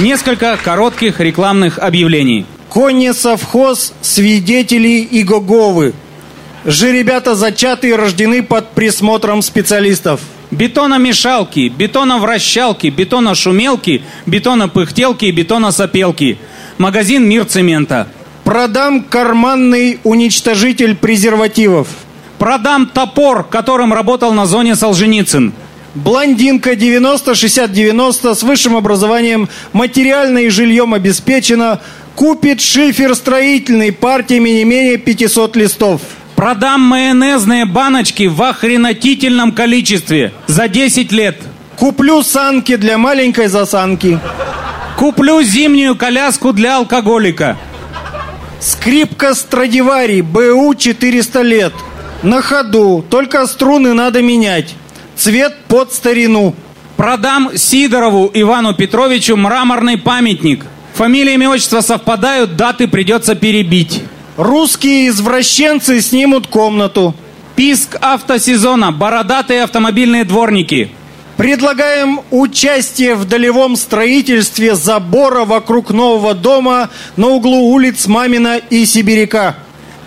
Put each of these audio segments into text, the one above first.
Несколько коротких рекламных объявлений. Конни совхоз, свидетели и гоговы. Же ребята зачаты и рождены под присмотром специалистов. Бетономешалки, бетоновращалки, бетоношумелки, бетонопыхтелки и бетоносопелки. Магазин «Мир цемента». Продам карманный уничтожитель презервативов. Продам топор, которым работал на зоне Солженицын. Блондинка 90-60-90 с высшим образованием, материально и жильем обеспечена, купит шифер строительный партиями не менее 500 листов. Продам майонезные баночки в охренотительном количестве за 10 лет. Куплю санки для маленькой засанки. Куплю зимнюю коляску для алкоголика. Скрипка Страдивари, БУ 400 лет. На ходу, только струны надо менять. Цвет под старину. Продам Сидорову Ивану Петровичу мраморный памятник. Фамилия, имя, отчество совпадают, даты придется перебить. Русские извращенцы снимут комнату. Писк автосезона, бородатые автомобильные дворники. Предлагаем участие в долевом строительстве забора вокруг нового дома на углу улиц Мамина и Сибиряка.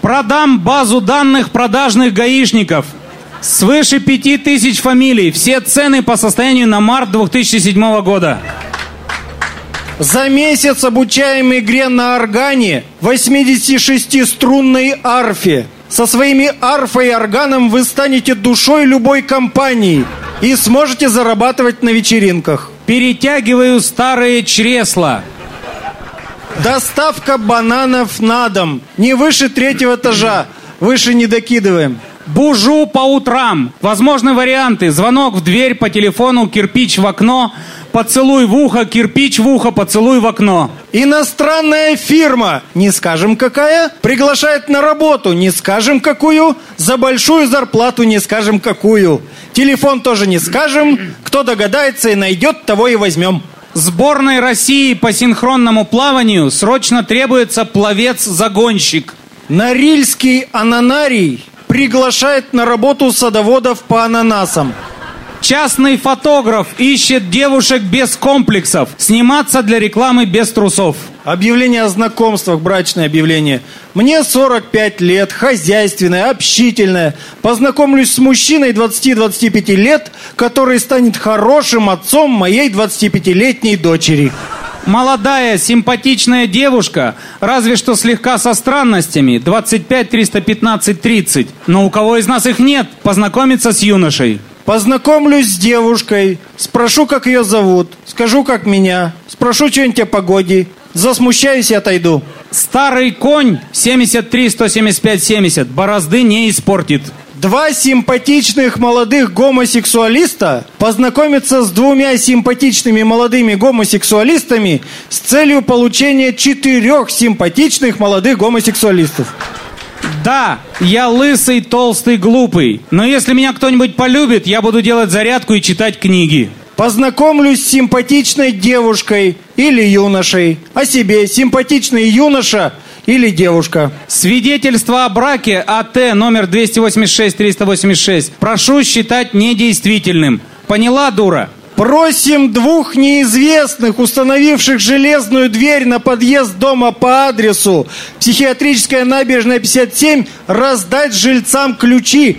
Продам базу данных продажных гаишников. Свыше пяти тысяч фамилий. Все цены по состоянию на март 2007 года. За месяц обучаем игре на органе 86-струнной арфе. Со своими арфой и органом вы станете душой любой компании и сможете зарабатывать на вечеринках. Перетягиваю старые чресла. Доставка бананов на дом. Не выше третьего этажа. Выше не докидываем. Бужу по утрам. Возможны варианты. Звонок в дверь по телефону, кирпич в окно, поцелуй в ухо, кирпич в ухо, поцелуй в окно. Иностранная фирма, не скажем какая, приглашает на работу, не скажем какую, за большую зарплату не скажем какую. Телефон тоже не скажем, кто догадается и найдет, того и возьмем. Сборной России по синхронному плаванию срочно требуется пловец-загонщик. Норильский ананарий приглашает на работу садоводов по ананасам. Частный фотограф ищет девушек без комплексов. Сниматься для рекламы без трусов. Объявление о знакомствах, брачное объявление. Мне 45 лет, хозяйственное, общительное. Познакомлюсь с мужчиной 20-25 лет, который станет хорошим отцом моей 25-летней дочери. Молодая, симпатичная девушка, разве что слегка со странностями, 25, 315, 30. Но у кого из нас их нет, познакомиться с юношей. Познакомлюсь с девушкой, спрошу, как ее зовут, скажу, как меня, спрошу что-нибудь о погоде, засмущаюсь и отойду. Старый конь 73, 175, 70 борозды не испортит. Два симпатичных молодых гомосексуалиста познакомятся с двумя симпатичными молодыми гомосексуалистами с целью получения четырех симпатичных молодых гомосексуалистов. Да, я лысый, толстый, глупый. Но если меня кто-нибудь полюбит, я буду делать зарядку и читать книги. Познакомлюсь с симпатичной девушкой или юношей. О себе симпатичный юноша или девушка. Свидетельство о браке АТ номер 286-386 прошу считать недействительным. Поняла, дура? Просим двух неизвестных, установивших железную дверь на подъезд дома по адресу Психиатрическая набережная 57, раздать жильцам ключи.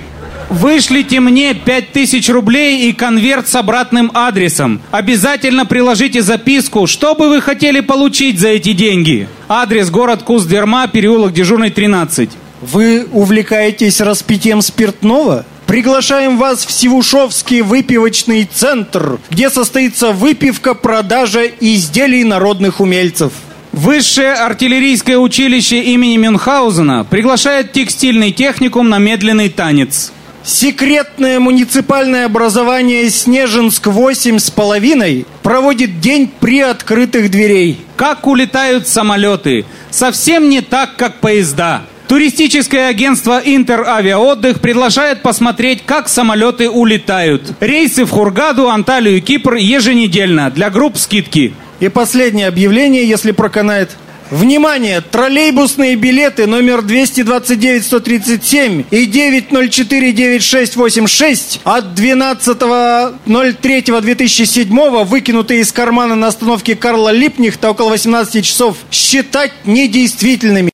Вышлите мне 5000 рублей и конверт с обратным адресом. Обязательно приложите записку, что бы вы хотели получить за эти деньги. Адрес город Куздерма, переулок Дежурный 13. Вы увлекаетесь распитием спиртного? Приглашаем вас в Сивушевский выпивочный центр, где состоится выпивка, продажа изделий народных умельцев. Высшее артиллерийское училище имени Мюнхгаузена приглашает текстильный техникум на медленный танец. Секретное муниципальное образование Снежинск-8 с половиной проводит день при открытых дверей. Как улетают самолеты? Совсем не так, как поезда. Туристическое агентство Интеравиаотдых приглашает посмотреть, как самолеты улетают. Рейсы в Хургаду, Анталию, Кипр еженедельно. Для групп скидки. И последнее объявление, если проканает. Внимание! Троллейбусные билеты номер 229-137 и 904-9686 от 12.03.2007 выкинутые из кармана на остановке Карла Липнихта около 18 часов считать недействительными.